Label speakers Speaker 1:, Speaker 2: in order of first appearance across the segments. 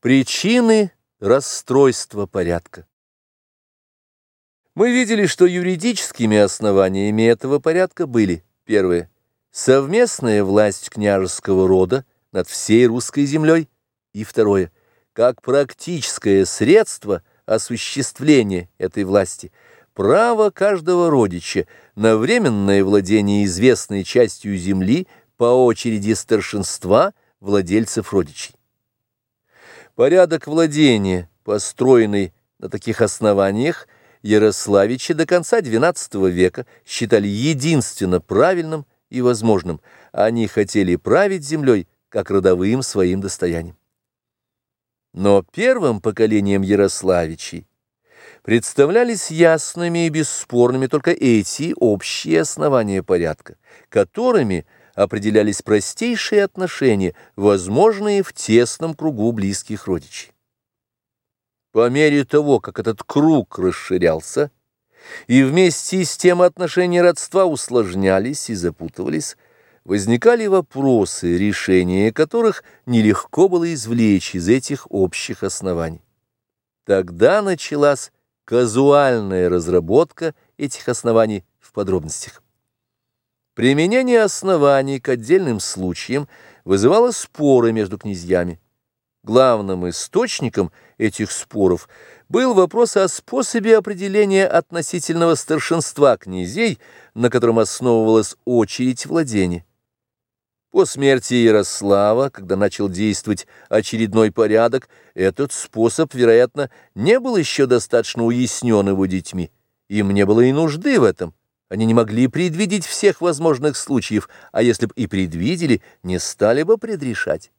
Speaker 1: Причины расстройства порядка. Мы видели, что юридическими основаниями этого порядка были, первое, совместная власть княжеского рода над всей русской землей, и второе, как практическое средство осуществления этой власти, право каждого родича на временное владение известной частью земли по очереди старшинства владельцев родичей. Порядок владения, построенный на таких основаниях, Ярославичи до конца XII века считали единственно правильным и возможным. Они хотели править землей как родовым своим достоянием. Но первым поколением Ярославичей представлялись ясными и бесспорными только эти общие основания порядка, которыми определялись простейшие отношения, возможные в тесном кругу близких родичей. По мере того, как этот круг расширялся, и вместе с тем отношения родства усложнялись и запутывались, возникали вопросы, решения которых нелегко было извлечь из этих общих оснований. Тогда началась казуальная разработка этих оснований в подробностях. Применение оснований к отдельным случаям вызывало споры между князьями. Главным источником этих споров был вопрос о способе определения относительного старшинства князей, на котором основывалась очередь владения. По смерти Ярослава, когда начал действовать очередной порядок, этот способ, вероятно, не был еще достаточно уяснен его детьми. Им не было и нужды в этом. Они не могли предвидеть всех возможных случаев, а если бы и предвидели, не стали бы предрешать.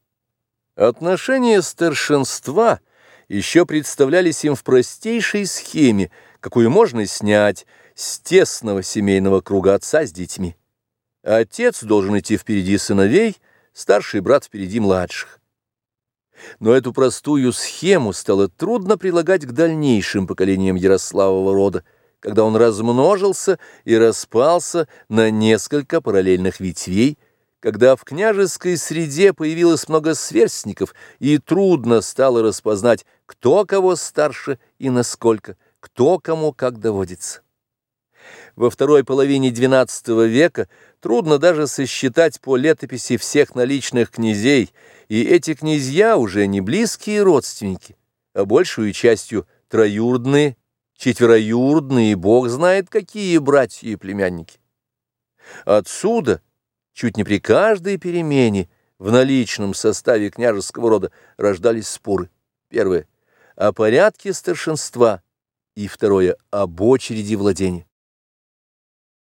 Speaker 1: Отношения старшинства еще представлялись им в простейшей схеме, какую можно снять с тесного семейного круга отца с детьми. Отец должен идти впереди сыновей, старший брат впереди младших. Но эту простую схему стало трудно прилагать к дальнейшим поколениям Ярославова рода, когда он размножился и распался на несколько параллельных ветвей, когда в княжеской среде появилось много сверстников, и трудно стало распознать, кто кого старше и насколько, кто кому как доводится. Во второй половине XII века трудно даже сосчитать по летописи всех наличных князей, и эти князья уже не близкие родственники, а большую частью троюродные четвероюродные, бог знает какие братья и племянники. Отсюда, чуть не при каждой перемене в наличном составе княжеского рода рождались споры. Первое — о порядке старшинства, и второе — об очереди владения.